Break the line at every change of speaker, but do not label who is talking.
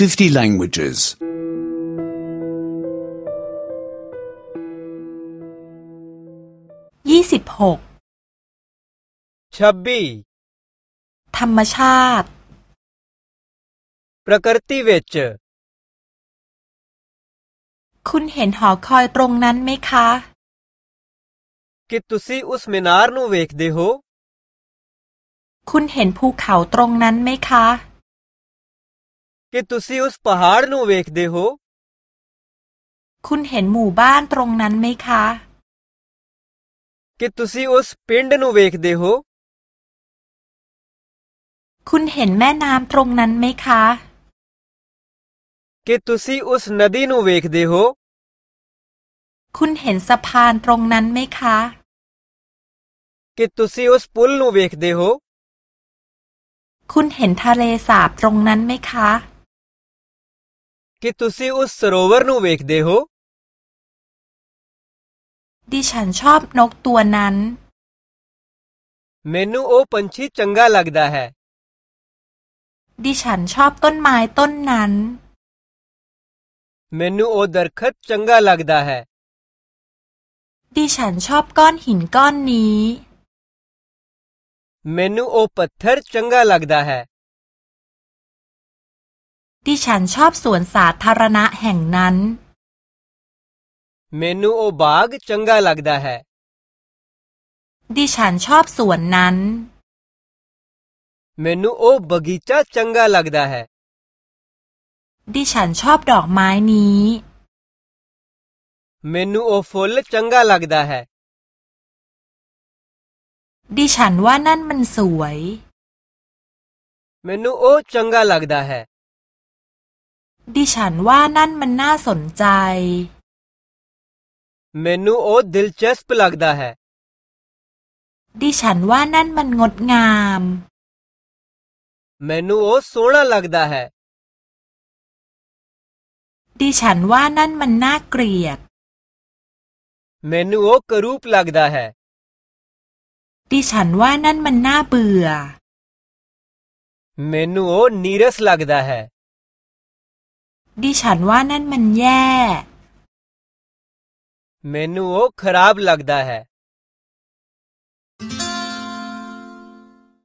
50 languages.
26. ชับ
บี้
ธรรมชาติ
प्रकृति विच
คุณเห็นหอคอยตรงนั้นไหมคะ
คิดตุสีอุสมินาร์นูเวกเดโฮ
คุณเห็นภูเขาตรงนั้นไหมคะ
ਕਿ ਤੁਸੀਂ ਉਸ ਪਹਾੜ ਨੂੰ ਵੇਖਦੇ ਹੋ
คุณเห็นหมู่บ้านตรงนั้นไหมคะ
ਕਿ ਤੁਸੀਂ ਉਸ ਪਿੰਡ ਨੂੰ ਵੇਖਦੇ ਹੋ
คุณเห็นแม่น้ำตรงนั้นไหมคะ
ਕਿ ਤੁਸੀਂ ਉਸ ਨਦੀ ਨੂੰ ਵੇਖਦੇ ਹੋ
คุณเห็นสะพานตรงนั้นไหมคะ
ਕਿ ਤੁਸੀਂ ਉਸ ਪੁਲ ਨੂੰ ਵੇਖਦੇ ਹੋ
คุณเห็นทะเลสาบตรงนั้นไหมคะ
ਕਿ ਤੁਸੀਂ ਉਸ ਸਰੋਵਰ ਨੂੰ ਵੇਖਦੇ ਹੋ
ดิฉันชอบนกตัวนั้น
ਮੈਨੂੰ ਉਹ ਪੰਛੀ ਚੰਗਾ ਲੱਗਦਾ ਹੈ
ดิฉันชอบต้นไม้ต้นนั้น
ਮੈਨੂੰ ਉਹ ਦਰਖਤ ਚੰਗਾ ਲੱਗਦਾ ਹੈ
ดิฉันชอบก้อนหินก้อนนี้
ਮੈਨੂੰ ਉਹ ਪੱਥਰ ਚੰਗਾ ਲੱਗਦਾ ਹੈ
ดิฉันชอบสวนสาธารณะแห่งนั้น
ਮੈਨੂੰ ਉਹ ਬਾਗ ਚੰਗਾ ਲੱਗਦਾ ਹੈ
ดิฉันชอบสวนนั้น
ਮੈਨੂੰ ਉਹ ਬਗੀਚਾ ਚੰਗਾ ਲੱਗਦਾ ਹੈ
ดิฉันชอบดอกไม้นี้
ਮੈਨੂੰ ਉਹ ਫੁੱਲ ਚੰਗਾ ਲੱਗਦਾ ਹੈ
ดิฉันว่านั่นมันสวย
ਮੈਨੂੰ ਉਹ ਚੰਗਾ ਲੱਗਦਾ ਹੈ
ดิฉันว่านั่นมันน่าสนใจ
ਮੈਨੂੰ ਉਹ ਦਿਲਚਸਪ ਲੱਗਦਾ ਹੈ
ดิฉันว่านั่นมันงดงาม
ਮੈਨੂੰ ਉਹ ਸੋਹਣਾ ਲੱਗਦਾ ਹੈ
ดิฉันว่านั่นมันน่าเกลียด
ਮੈਨੂੰ ਉਹ ਕਰੂਪ ਲੱਗਦਾ ਹੈ
ดิฉันว่านั่นมันน่าเบื่อ
ਮੈਨੂੰ ਉਹ ਨੀਰਸ ਲੱਗਦਾ ਹੈ
ดิฉันว่านั่นมันแย่